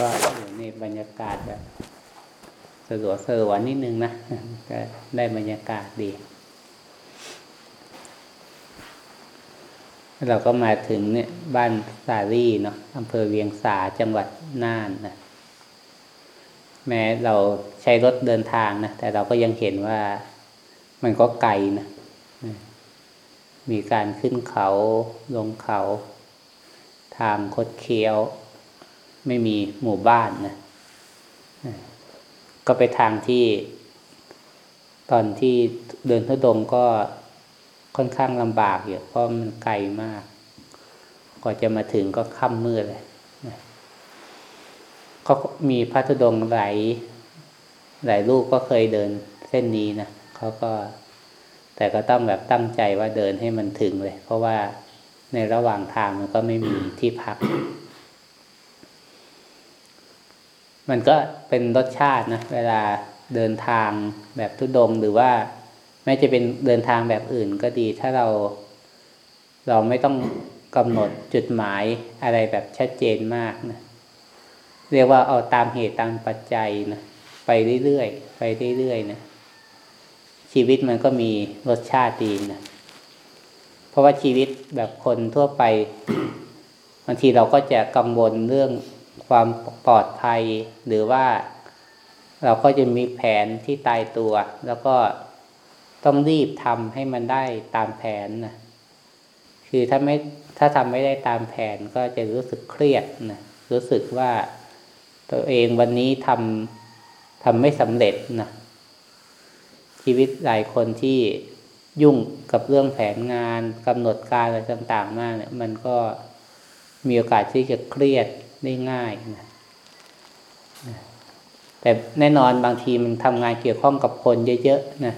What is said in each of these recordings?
ก็อยู่ในบรรยากาศแบบสะดวกสะวนนิดนึงนะก็ได้บรรยากาศดี เราก็มาถึงเนี่ยบ้านสาลี่เนาะอำเภอเวียงสาจังหวัดน่านนะแม้เราใช้รถเดินทางนะแต่เราก็ยังเห็นว่ามันก็ไกลนะมีการขึ้นเขาลงเขา ทางคดเคี้ยว ไม่มีหมู่บ้านนะก็ไปทางที่ ตอนที่เดินทุดงก็ค่อนข้างลำบากอยู่เพราะมันไกลมากกว่าจะมาถึงก็ค่ำมืดเลยก็มีพระธุดงหลายหลายลูกก็เคยเดินเส้นนี้นะเขาก็แต่ก็ต้องแบบตั้งใจว่าเดินให้มันถึงเลย เพราะว่าในระหว่างทางมันก็ไม่มีที่พัก มันก็เป็นรสชาตินะเวลาเดินทางแบบทุดงหรือว่าแม้จะเป็นเดินทางแบบอื่นก็ดี ถ้าเรา เราไม่ต้องกำหนดจุดหมายอะไรแบบชัดเจนมากนะเรียกว่าเอาตามเหตุตามปัจจัยนะไปเรื่อยๆไปเรื่อยๆนะชีวิตมันก็มีรสชาติดีนะเพราะว่าชีวิตแบบคนทั่วไปบางทีเราก็จะกังวลเรื่อง ความปลอดภัย หรือว่าเราก็จะมีแผนที่ตายตัว แล้วก็ต้องรีบทำให้มันได้ตามแผนนะคือถ้าไม่ถ้าทำไม่ได้ตามแผนก็จะรู้สึกเครียดนะรู้สึกว่าตัวเองวันนี้ทำทำไม่สำเร็จนะชีวิตหลายคนที่ยุ่งกับเรื่องแผนงานกำหนดการอะไรต่าง ๆ มากเนี่ยมันก็มีโอกาสที่จะเครียด ได้ง่ายนะแต่แน่นอนบางทีมันทำงานเกี่ยวข้องกับคนเยอะๆนะ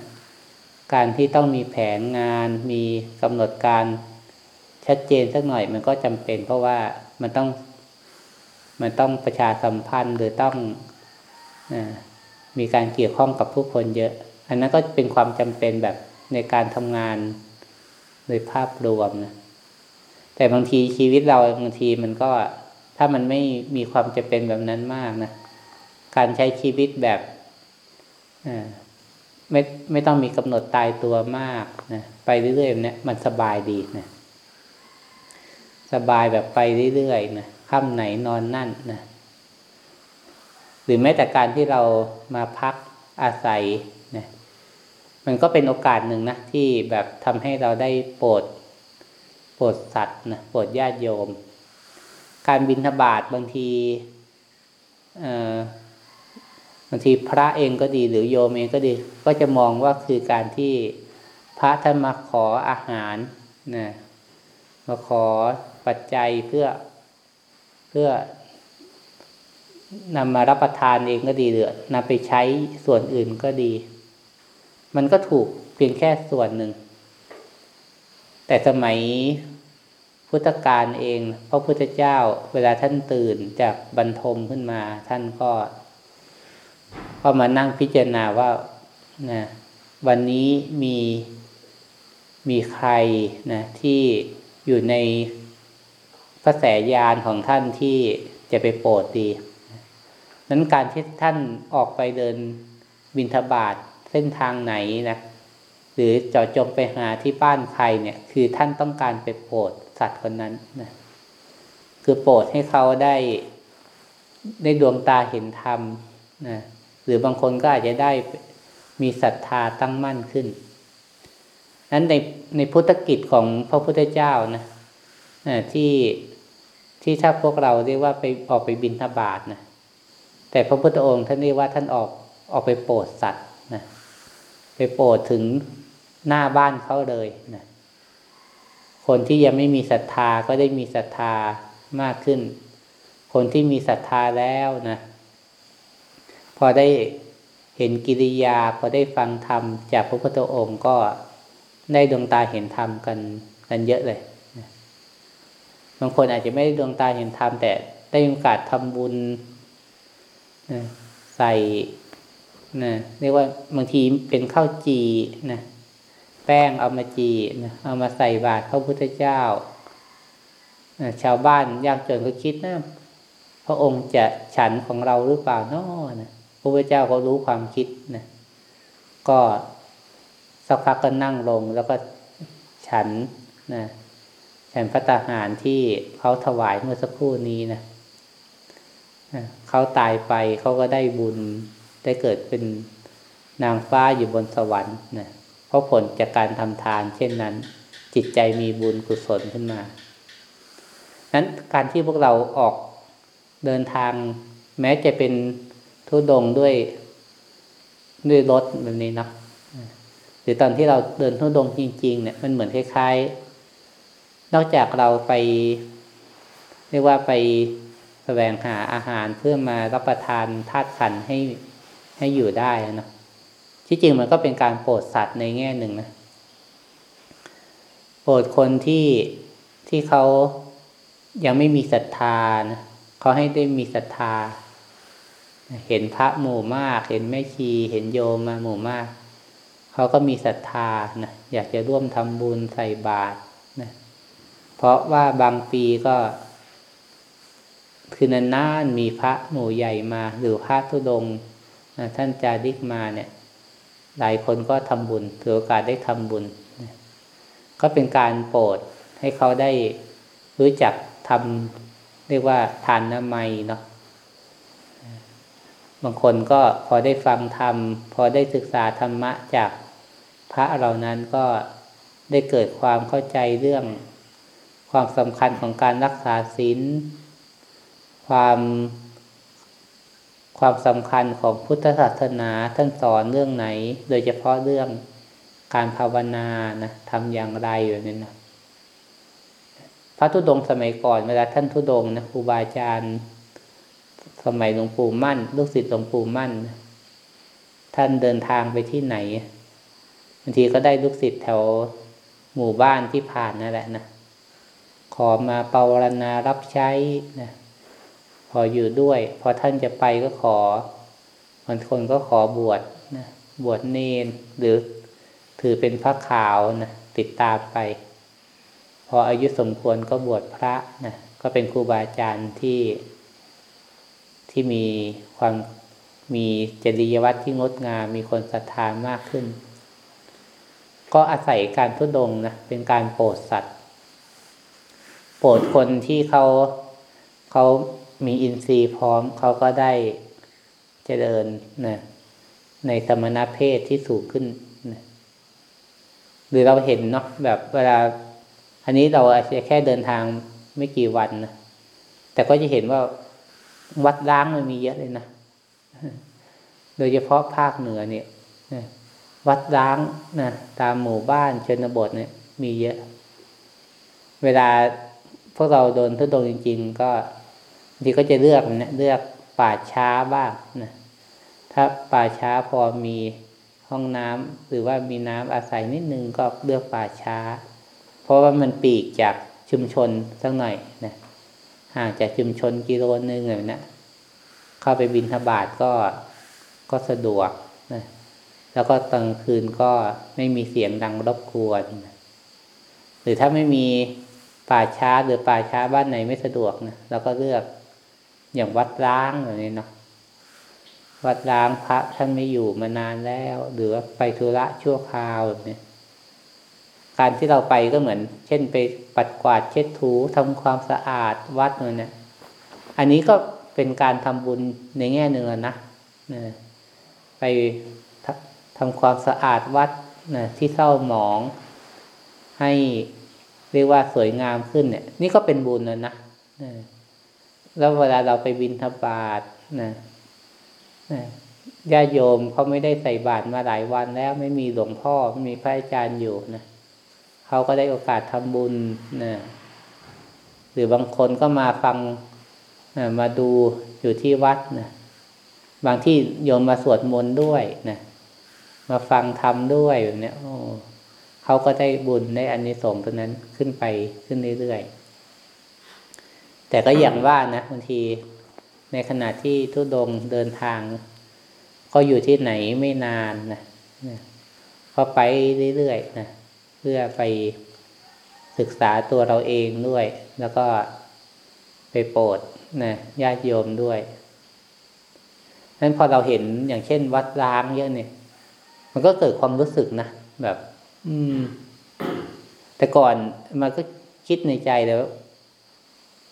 การที่ต้องมีแผนงาน มีกำหนดการชัดเจนสักหน่อยมันก็จำเป็น เพราะว่ามันต้อง มันต้องประชาสัมพันธ์หรือต้องอมีการเกี่ยวข้องกับผู้คนเยอะ อันนั้นก็เป็นความจำเป็นแบบในการทำงานโดยภาพรวมนะแต่บางทีชีวิตเราบางทีมันก็ ถ้ามันไม่มีความจำเป็นแบบนั้นมากนะการใช้ชีวิตแบบไม่ไม่ต้องมีกำหนดตายตัวมากนะไปเรื่อยๆเนี่ยมันสบายดีนะสบายแบบไปเรื่อยๆนะค่ำไหนนอนนั่นนะหรือแม้แต่การที่เรามาพักอาศัยนะมันก็เป็นโอกาสหนึ่งนะที่แบบทำให้เราได้โปรดโปรดสัตว์นะโปรดญาติโยม การบินทบาทบางทีบางทีพระเองก็ดีหรือโยมเองก็ดี ก็จะมองว่าคือการที่พระท่านมาขออาหารนะมาขอปัจจัยเพื่อเพื่อนำมารับประทานเองก็ดีหรือนำไปใช้ส่วนอื่นก็ดี มันก็ถูกเพียงแค่ส่วนหนึ่ง แต่สมัย พุทธกาลเองพระพุทธเจ้าเวลาท่านตื่นจากบรรทมขึ้นมา ท่านก็ก็มานั่งพิจารณาว่านะวันนี้มีมีใครนะที่อยู่ในกระแสยานของท่านที่จะไปโปรดดีนั้นการที่ท่านออกไปเดินบินทบาทเส้นทางไหนนะหรือเจาะจงไปหาที่บ้านใครเนี่ย คือท่านต้องการไปโปรด สัตว์คนนั้นนะคือโปรดให้เขาได้ได้ดวงตาเห็นธรรมนะหรือบางคนก็อาจจะได้มีศรัทธาตั้งมั่นขึ้น นั้นในในพุทธกิจของพระพุทธเจ้านะที่ที่ถ้าพวกเราเรียกว่าไปออกไปบินทบาทนะแต่พระพุทธองค์ท่านเรียกว่าท่านออกออกไปโปรดสัตว์นะไปโปรดถึงหน้าบ้านเขาเลยนะ คนที่ยังไม่มีศรัทธาก็ได้มีศรัทธามากขึ้น คนที่มีศรัทธาแล้วนะพอได้เห็นกิริยาพอได้ฟังธรรมจากพระพุทธองค์ก็ได้ดวงตาเห็นธรรมกันกันเยอะเลยบางคนอาจจะไม่ได้ดวงตาเห็นธรรมแต่ได้โอกาสทำบุญใส่นะเรียกว่าบางทีเป็นข้าวจีนะ แป้งเอามาจีนะเอามาใส่บาตรพระพุทธเจ้า ชาวบ้านยากจนก็คิดนะพระองค์จะฉันของเราหรือเปล่านาะนะพระพุทธเจ้าก็รู้ความคิดนะก็สักพักก็นั่งลงแล้วก็ฉันนะฉันพระตาหารที่เขาถวายเมื่อสักครู่นี้นะเขาตายไปเขาก็ได้บุญได้เกิดเป็นนางฟ้าอยู่บนสวรรค์นะ เพราะผลจากการทำทาน เช่นนั้น จิตใจมีบุญกุศลขึ้นมา นั้นการที่พวกเราออกเดินทาง แม้จะเป็นทุดงด้วยด้วยรถแบบนี้นะหรือตอนที่เราเดินทุดงจริง ๆ เนี่ยมันเหมือนคล้ายๆ นอกจากเราไป เรียกว่าไปแสวงหาอาหารเพื่อมารับประทานธาตุขันให้ให้อยู่ได้นะ ที่จริงมันก็เป็นการโปรดสัตว์ในแง่หนึ่งนะ โปรดคนที่ที่เขายังไม่มีศรัทธานะเขาให้ได้มีศรัทธา เห็นพระหมู่มาก เห็นแม่ชี เห็นโยมมาหมู่มาก เขาก็มีศรัทธานะอยากจะร่วมทำบุญใส่บาตรนะเพราะว่าบางปีก็คือนานๆมีพระหมู่ใหญ่มา หรือพระทุดงนะท่านจาริกมาเนี่ย หลายคนก็ทำบุญถือโอกาสได้ทำบุญ ก็เป็นการโปรดให้เขาได้รู้จักทำเรียกว่าทานน้ำไมเนาะบางคนก็พอได้ฟังธรรม พอได้ศึกษาธรรมะจากพระเหล่านั้นก็ได้เกิดความเข้าใจเรื่องความสำคัญของการรักษาศีลความ ความสำคัญของพุทธศาสนาท่านสอนเรื่องไหน โดยเฉพาะเรื่องการภาวนานะทำอย่างไรอยู่นี่นะพระธุดงสมัยก่อนเวลาท่านธุดงนะครูบาอาจารย์ สมัยหลวงปู่มั่น ลูกศิษย์หลวงปู่มั่น ท่านเดินทางไปที่ไหนบางทีก็ได้ลูกศิษย์แถวหมู่บ้านที่ผ่านนั่นแหละนะขอมาเปารณารับใช้นะ พออยู่ด้วย พอท่านจะไปก็ขอบางคนก็ขอบวชนะบวชเนนหรือถือเป็นพระขาวนะติดตามไป พออายุสมควรก็บวชพระนะก็เป็นครูบาอาจารย์ที่ที่มีความมีจริยวัตรที่งดงามมีคนศรัทธามากขึ้น ก็อาศัยการทุดงนะเป็นการโปรดสัตว์ โปรดคนที่เขาเขา มีอินทรีย์พร้อมเขาก็ได้เจริญนะในสมณเพศที่สูงขึ้นนะหรือเราเห็นเนาะแบบเวลา อันนี้เราอาจจะแค่เดินทางไม่กี่วันนะแต่ก็จะเห็นว่าวัดล้างมันมีเยอะเลยนะโดยเฉพาะภาคเหนือเนี่ยวัดล้างนะตามหมู่บ้านชนบทเนี่ย มีเยอะ เวลาพวกเราโดนทุดงจริง ๆ ก็ ทีก็จะเลือกนะเลือกป่าช้าบ้างนะถ้าป่าช้าพอมีห้องน้ำหรือว่ามีน้ำอาศัยนิดนึงก็เลือกป่าช้า เพราะว่ามันปีกจากชุมชนสักหน่อยนะห่างจากชุมชนกิโลนึงเลยนะเข้าไปบินทบาทก็ก็สะดวกนะแล้วก็ตอนคืนก็ไม่มีเสียงดังรบกวน หรือถ้าไม่มีป่าช้าหรือป่าช้าบ้านไหนไม่สะดวกนะเราก็เลือก อย่างวัดร้างอย่างนี้เนาะวัดร้างพระท่านไม่อยู่มานานแล้ว หรือว่าไปธุระชั่วคราวแบบนี้การที่เราไปก็เหมือน เช่นไปปัดกวาดเช็ดถูทำความสะอาดวัดเนี่ยอันนี้ก็เป็นการทำบุญในแง่หนึ่งนะไปทำความสะอาดวัดนะที่เศร้าหมอง ให้เรียกว่าสวยงามขึ้นเนี่ย นี่ก็เป็นบุญนะนะ แล้วเวลาเราไปบินทบาทนะญาโยมเขาไม่ได้ใส่บาตรมาหลายวันแล้วไม่มีหลวงพ่อไม่มีพระอาจารย์อยู่นะเขาก็ได้โอกาสทำบุญนะหรือบางคนก็มาฟังนะมาดูอยู่ที่วัดนะบางที่โยมมาสวดมนต์ด้วยนะมาฟังธรรมด้วยแบบนี้โอ้เขาก็ได้บุญได้อันนี้สงตัวนั้นขึ้นไปขึ้นเรื่อยๆ แต่ก็อย่างว่านะบางทีในขณะที่ทุดงเดินทาง ก็อยู่ที่ไหนไม่นานนะก็ไปเรื่อยๆนะเพื่อไปศึกษาตัวเราเองด้วย แล้วก็ไปโปรดนะญาติโยมด้วยนั้นพอเราเห็นอย่างเช่น วัดร้างเยอะเนี่ย มันก็เกิดความรู้สึกนะแบบ อืม แต่ก่อนมันก็คิดในใจแล้ว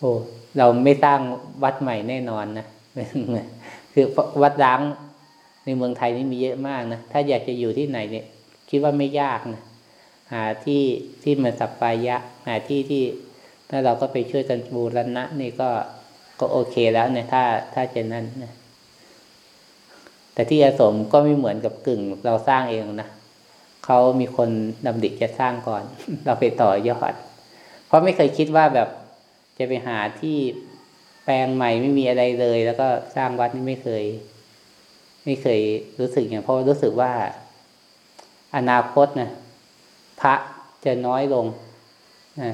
โอ้เราไม่สร้างวัดใหม่แน่นอนนะคือวัดร้างในเมืองไทยนี่มีเยอะมากนะถ้าอยากจะอยู่ที่ไหนเนี่ย คิดว่าไม่ยากนะหาที่ที่มันสัปปายะ หาที่ที่ถ้าเราก็ไปช่วยกันบูรณะนี่ก็ก็โอเคแล้วเนี่ยถ้าถ้าจะนั่นนะแต่ที่อาสมก็ไม่เหมือนกับกึ่งเราสร้างเองนะเขามีคนดำดิจะสร้างก่อน เราไปต่อยอด เพราะไม่เคยคิดว่าแบบ จะไปหาที่แปลงใหม่ไม่มีอะไรเลย แล้วก็สร้างวัดนี่ไม่เคย ไม่เคยรู้สึกอย่างเพราะรู้สึกว่า อนาคตนะพระจะน้อยลงนะ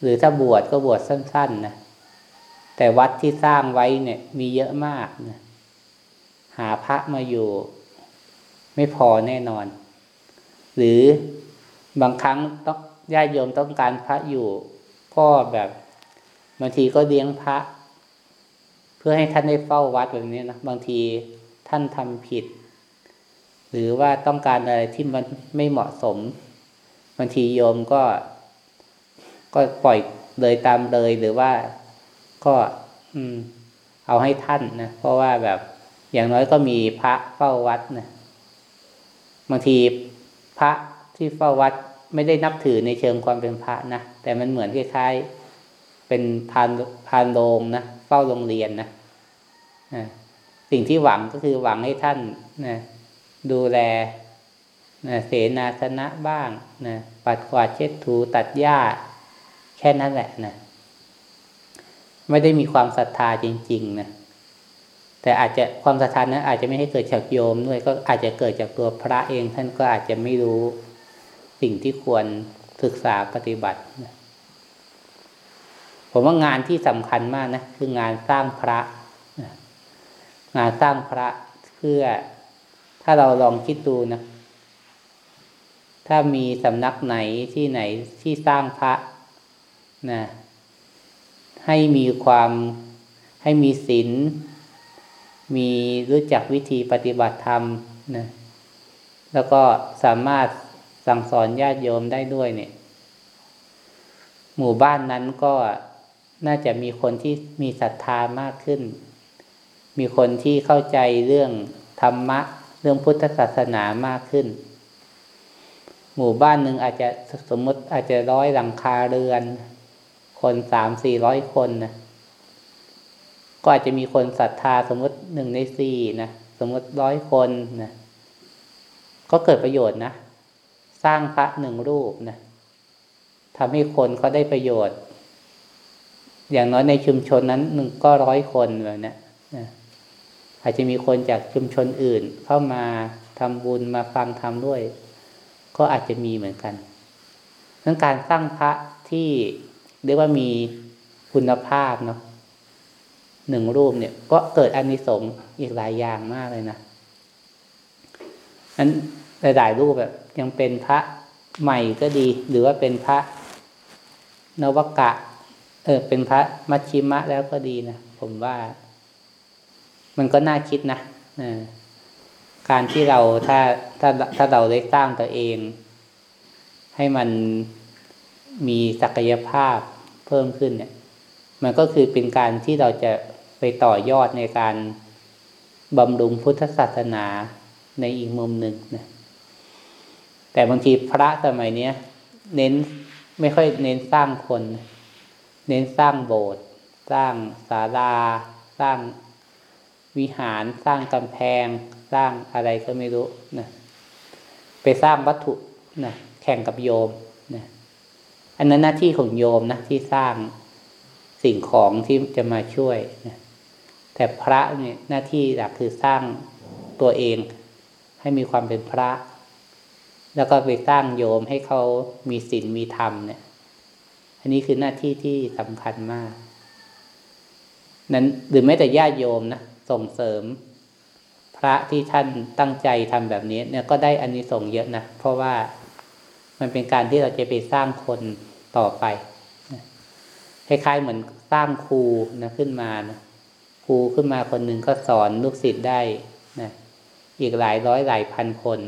หรือถ้าบวชก็บวชสั้น ๆนะแต่วัดที่สร้างไว้เนี่ย มีเยอะมากนะหาพระมาอยู่ ไม่พอแน่นอน หรือบางครั้งต้องญาติโยมต้องการพระอยู่ ก็แบบ บางทีก็เลี้ยงพระ เพื่อให้ท่านได้เฝ้าวัดแบบนี้นะบางทีท่านทำผิด หรือว่าต้องการอะไรที่มันไม่เหมาะสมบางทีโยมก็ ก็ปล่อยเลยตามเลยหรือว่าก็อืม เอาให้ท่านนะเพราะว่าแบบอย่างน้อยก็มีพระเฝ้าวัดนะบางทีพระที่เฝ้าวัดไม่ได้นับถือในเชิงความเป็นพระนะแต่มันเหมือนคล้ายๆ เป็นพานพานโรงนะเฝ้าโรงเรียนนะสิ่งที่หวังก็คือหวังให้ท่านนะดูแลนะเสนาสนะบ้างนะปัดกวาดเช็ดถูตัดหญ้า แค่นั้นแหละนะไม่ได้มีความศรัทธาจริง ๆนะแต่อาจจะความศรัทธานั้นอาจจะไม่ให้เกิดจากโยมด้วย ก็อาจจะเกิดจากตัวพระเองท่านก็อาจจะไม่รู้สิ่งที่ควรศึกษาปฏิบัตินะ ผมว่างานที่สำคัญมากนะคืองานสร้างพระ งานสร้างพระเพื่อถ้าเราลองคิดดูนะ ถ้ามีสำนักไหนที่ไหนที่สร้างพระนะให้มีความให้มีศีลมีรู้จักวิธีปฏิบัติธรรมนะแล้วก็สามารถสั่งสอนญาติโยมได้ด้วยเนี่ย หมู่บ้านนั้นก็ น่าจะมีคนที่มีศรัทธามากขึ้น มีคนที่เข้าใจเรื่องธรรมะ เรื่องพุทธศาสนามากขึ้น หมู่บ้านหนึ่งอาจจะสมมติอาจจะร้อยหลังคาเรือน คนสามสี่ร้อยคนนะก็อาจจะมีคนศรัทธาสมมติหนึ่งในสี่นะสมมติร้อยคนนะก็เกิดประโยชน์นะ สร้างพระหนึ่งรูปนะทำให้คนเขาได้ประโยชน์ อย่างน้อยในชุมชนนั้นหนึ่งก็ร้อยคนแบบนี้นะอาจจะมีคนจากชุมชนอื่น เข้ามาทำบุญมาฟังธรรมด้วย ก็อาจจะมีเหมือนกันเรื่องการสร้างพระที่เรียกว่ามีคุณภาพเนาะหนึ่งรูปเนี่ย ก็เกิดอานิสงส์อีกหลายอย่างมากเลยนะนั้นหลายๆรูปแบบยังเป็นพระใหม่ก็ดี หรือว่าเป็นพระนวกะ ออเป็นพระมัชชิมะแล้วก็ดีนะผมว่า มันก็น่าคิดนะการที่เราถ้าถ้าถ้าเราได้สร้างตัวเอง ให้มันมีศักยภาพเพิ่มขึ้นเนี่ย มันก็คือเป็นการที่เราจะไปต่อยอดในการบำรุงพุทธศาสนาในอีกมุมหนึ่งนะแต่บางทีพระสมัยนี้เน้นไม่ค่อยเน้นสร้างคน เน้นสร้างโบสถ์สร้างศาลา สร้างวิหารสร้างกำแพง สร้างอะไรก็ไม่รู้นะไปสร้างวัตถุนะแข่งกับโยมนะอันนั้นหน้าที่ของโยมนะที่สร้างสิ่งของที่จะมาช่วยนะแต่พระเนี่ยหน้าที่หลักคือสร้างตัวเอง ให้มีความเป็นพระ แล้วก็ไปสร้างโยมให้เขามีศีลมีธรรมเนี่ย อันนี้คือหน้าที่ที่สำคัญมาก นั้นหรือแม้แต่ญาติโยมนะส่งเสริม พระที่ท่านตั้งใจทำแบบนี้เนี่ยก็ได้อันนี้ส่งเยอะนะเพราะว่ามันเป็นการที่เราจะไปสร้างคนต่อไปคล้ายๆเหมือนสร้างครูนะขึ้นมานะครูขึ้นมาคนหนึ่งก็สอนลูกศิษย์ได้นะอีกหลายร้อยหลายพันคน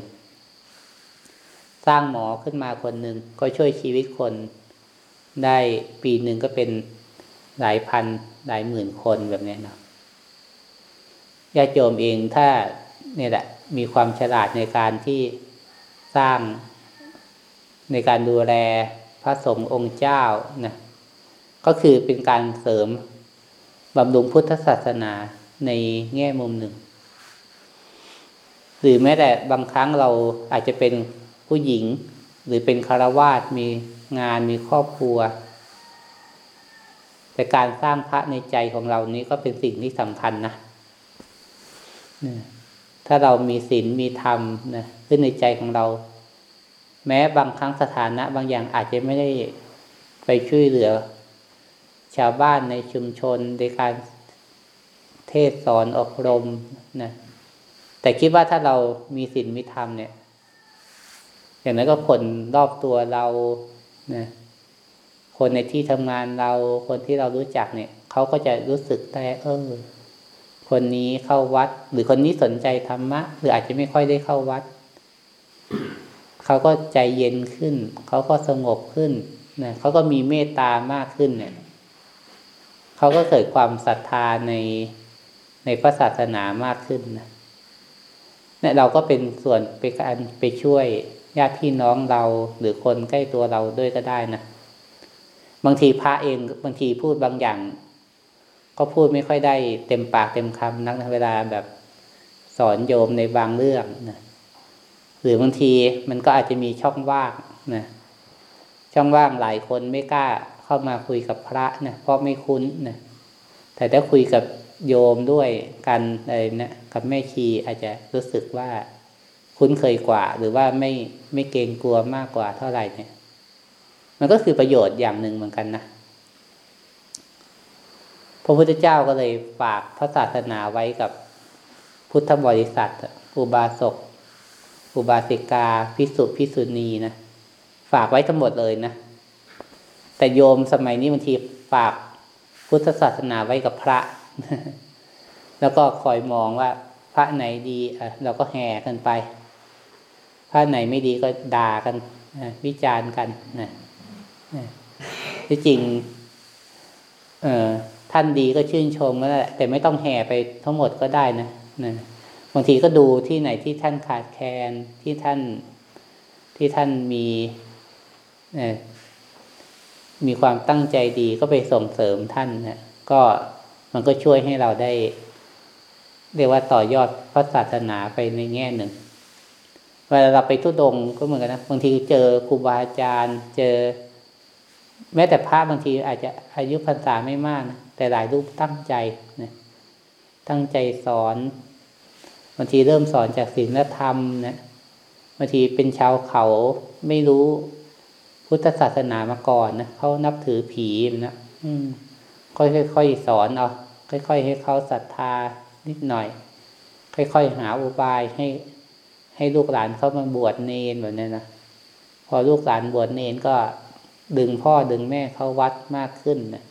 สร้างหมอขึ้นมาคนหนึ่งก็ช่วยชีวิตคน ได้ปีหนึ่งก็เป็นหลายพันหลายหมื่นคนแบบนี้เนาะญาติโยมเองถ้าเนี่ยแหละมีความฉลาดในการที่สร้างในการดูแลพระสงฆ์องค์เจ้านะก็คือเป็นการเสริมบำรุงพุทธศาสนาในแง่มุมหนึ่ง หรือแม้แต่บางครั้งเราอาจจะเป็นผู้หญิง หรือเป็นคารวาสมี งานมีครอบครัว แต่การสร้างพระในใจของเรานี้ก็เป็นสิ่งที่สำคัญนะถ้าเรามีศีลมีธรรมนะขึ้นในใจของเรา แม้บางครั้งสถานะ บางอย่างอาจจะไม่ได้ไปช่วยเหลือ ชาวบ้านในชุมชนในการเทศสอนอบรมนะแต่คิดว่าถ้าเรามีศีลมีธรรมเนี่ย อย่างนั้นก็คนรอบตัวเรา นะคนในที่ทำงานเราคนที่เรารู้จักเนี่ยเขาก็จะรู้สึกได้เออคนนี้เข้าวัด หรือคนนี้สนใจธรรมะ หรืออาจจะไม่ค่อยได้เข้าวัด เขาก็ใจเย็นขึ้น เขาก็สงบขึ้นนะเขาก็มีเมตตามากขึ้นเนี่ยเขาก็เกิดความศรัทธาในในพระศาสนามากขึ้นนะเนี่ยเราก็เป็นส่วนไปการไปช่วย ญาติพี่น้องเราหรือคนใกล้ตัวเราด้วยก็ได้นะบางทีพระเองบางทีพูดบางอย่าง ก็พูดไม่ค่อยได้เต็มปากเต็มคำนักเวลาแบบสอนโยมในบางเรื่องนะหรือบางทีมันก็อาจจะมีช่องว่างนะช่องว่างหลายคนไม่กล้าเข้ามาคุยกับพระนะเพราะไม่คุ้นนะแต่ถ้าคุยกับโยมด้วยกันอะไรนะกับแม่ชีอาจจะรู้สึกว่า คุ้นเคยกว่า หรือว่าไม่ไม่เกรงกลัวมากกว่าเท่าไหร่เนี่ย มันก็คือประโยชน์อย่างหนึ่งเหมือนกันนะพระพุทธเจ้าก็เลยฝากพระศาสนาไว้กับพุทธบริษัทอุบาสกอุบาสิกาพิสุพิสุณีนะฝากไว้ทั้งหมดเลยนะแต่โยมสมัยนี้บางทีฝากพุทธศาสนาไว้กับพระ แล้วก็คอยมองว่าพระไหนดีอะเราก็แห่กันไป พระไหนไม่ดีก็ด่ากันวิจารณ์กันนะที่จริง เออท่านดีก็ชื่นชมก็ได้แต่ไม่ต้องแห่ไปทั้งหมดก็ได้นะนะบางทีก็ดูที่ไหนที่ท่านขาดแคลนที่ท่านที่ท่านมีมีความตั้งใจดีก็ไปส่งเสริมท่านนะก็มันก็ช่วยให้เราได้ เรียกว่าต่อยอดพระศาสนาไปในแง่หนึ่ง เวลาเราไปทุดงก็เหมือนกันนะบางทีเจอครูบาอาจารย์ เจอ แม้แต่พระบางทีอาจจะอายุพรรษาไม่มากนะแต่หลายรูปตั้งใจนะตั้งใจสอนบางทีเริ่มสอนจากศีลธรรมนะบางทีเป็นชาวเขาไม่รู้พุทธศาสนามาก่อนนะเขานับถือผีนะอืมค่อยๆสอนเอาค่อย ๆ ให้เขาศรัทธานิดหน่อย ค่อย ๆ หาอุบายให้ ให้ลูกหลานเขามาบวชเนนแบบนี้นะพอลูกหลานบวชเนนก็ดึงพ่อดึงแม่เข้าวัดมากขึ้นนะ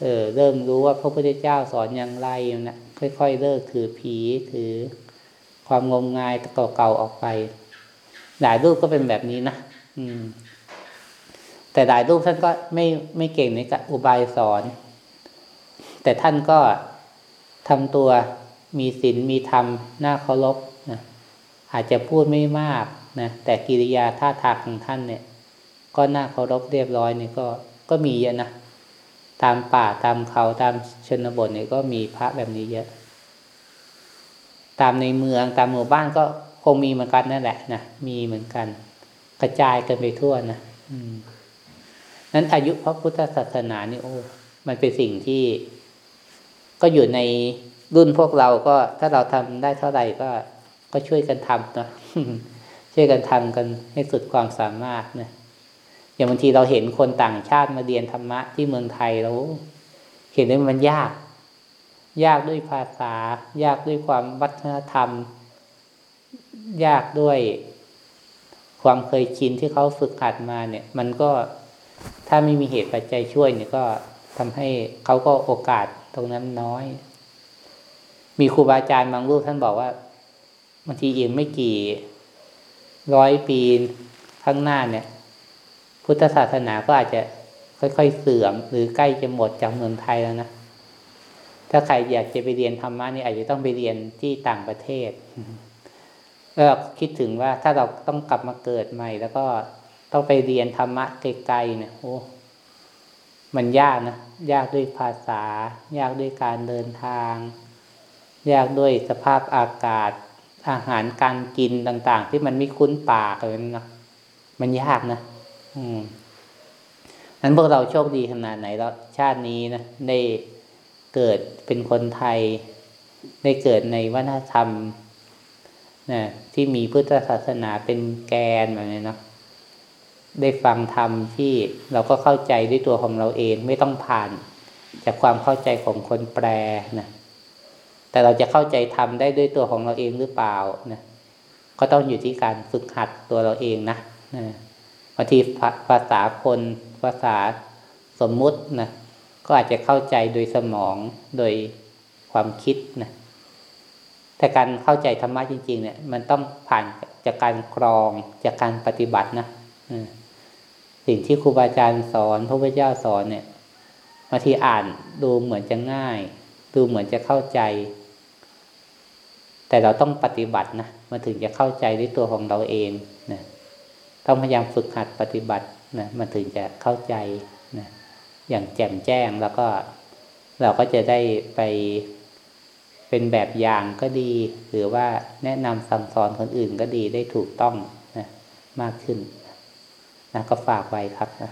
เออ เริ่มรู้ว่าพระพุทธเจ้าสอนอย่างไรนะค่อยๆเลิกถือผีถือความงมงายเก่าๆออกไป หลายรูปก็เป็นแบบนี้นะอืม แต่หลายรูปท่านก็ไม่ไม่เก่งในการอุบายสอน แต่ท่านก็ทำตัวมีศีลมีธรรมน่าเคารพ อาจจะพูดไม่มากนะแต่กิริยาท่าทางของท่านเนี่ย ก็น่าเคารพเรียบร้อยเนี่ยก็ก็มีเยอะนะตามป่าตามเขาตามชนบทเนี่ยก็มีพระแบบนี้เยอะ ตามในเมืองตามหมู่บ้านก็คงมีเหมือนกันนั่นแหละนะมีเหมือนกัน กระจายกันไปทั่วนะอืมนั้นอายุพระพุทธศาสนานี่โอ้มันเป็นสิ่งที่ ก็อยู่ในรุ่นพวกเราก็ถ้าเราทำได้เท่าไหร่ก็ ก็ช่วยกันทำนะช่วยกันทำกันให้สุดความสามารถนะอย่างบางทีเราเห็นคนต่างชาติมาเรียนธรรมะที่เมืองไทยเราเห็นว่ามันยาก ยากด้วยภาษา ยากด้วยความวัฒนธรรม ยากด้วยความเคยชินที่เขาฝึกหัดมาเนี่ย มันก็ถ้าไม่มีเหตุปัจจัยช่วยเนี่ยก็ทำให้เขาก็โอกาสตรงนั้นน้อย มีครูบาอาจารย์บางรูปท่านบอกว่า บางทีอีกไม่กี่ร้อยปีข้างหน้าเนี่ย พุทธศาสนาก็อาจจะค่อยๆเสื่อม หรือใกล้จะหมดจากเมืองไทยแล้วนะ ถ้าใครอยากจะไปเรียนธรรมะนี่อาจจะต้องไปเรียนที่ต่างประเทศแล้วคิดถึงว่าถ้าเราต้องกลับมาเกิดใหม่ แล้วก็ต้องไปเรียนธรรมะไกลๆเนี่ยโอ้มันยากนะ ยากด้วยภาษา ยากด้วยการเดินทาง ยากด้วยสภาพอากาศ อาหารการกินต่าง ๆ ที่มันไม่คุ้นปากเลยนะมันยากนะ อืมนั้นพวกเราโชคดีขนาดไหนแล้วชาตินี้นะได้เกิดเป็นคนไทย ได้เกิดในวัฒนธรรมนะที่มีพุทธศาสนาเป็นแกนแบบนี้นะได้ฟังธรรมที่เราก็เข้าใจด้วยตัวของเราเองไม่ต้องผ่าน จากความเข้าใจของคนแปลนะ แต่เราจะเข้าใจธรรมได้ด้วยตัวของเราเองหรือเปล่านะก็ต้องอยู่ที่การฝึกหัดตัวเราเองนะนะบางทีภาษาคนภาษาสมมุตินะก็อาจจะเข้าใจโดยสมองโดยความคิดนะแต่การเข้าใจธรรมะจริง ๆ เนี่ย มันต้องผ่านจากการกรองจากการปฏิบัตินะสิ่งที่ครูบาอาจารย์สอนพระพุทธเจ้าสอนเนี่ยบางทีอ่านดูเหมือนจะง่าย ดูเหมือนจะเข้าใจ แต่เราต้องปฏิบัตินะมันถึงจะเข้าใจด้วยตัวของเราเองนะต้องพยายามฝึกหัดปฏิบัตินะมันถึงจะเข้าใจนะอย่างแจ่มแจ้งแล้วก็เราก็จะได้ไปเป็นแบบอย่างก็ดี หรือว่าแนะนำสั่งสอนคนอื่นก็ดีได้ถูกต้องนะมากขึ้นนะก็ฝากไว้ครับนะ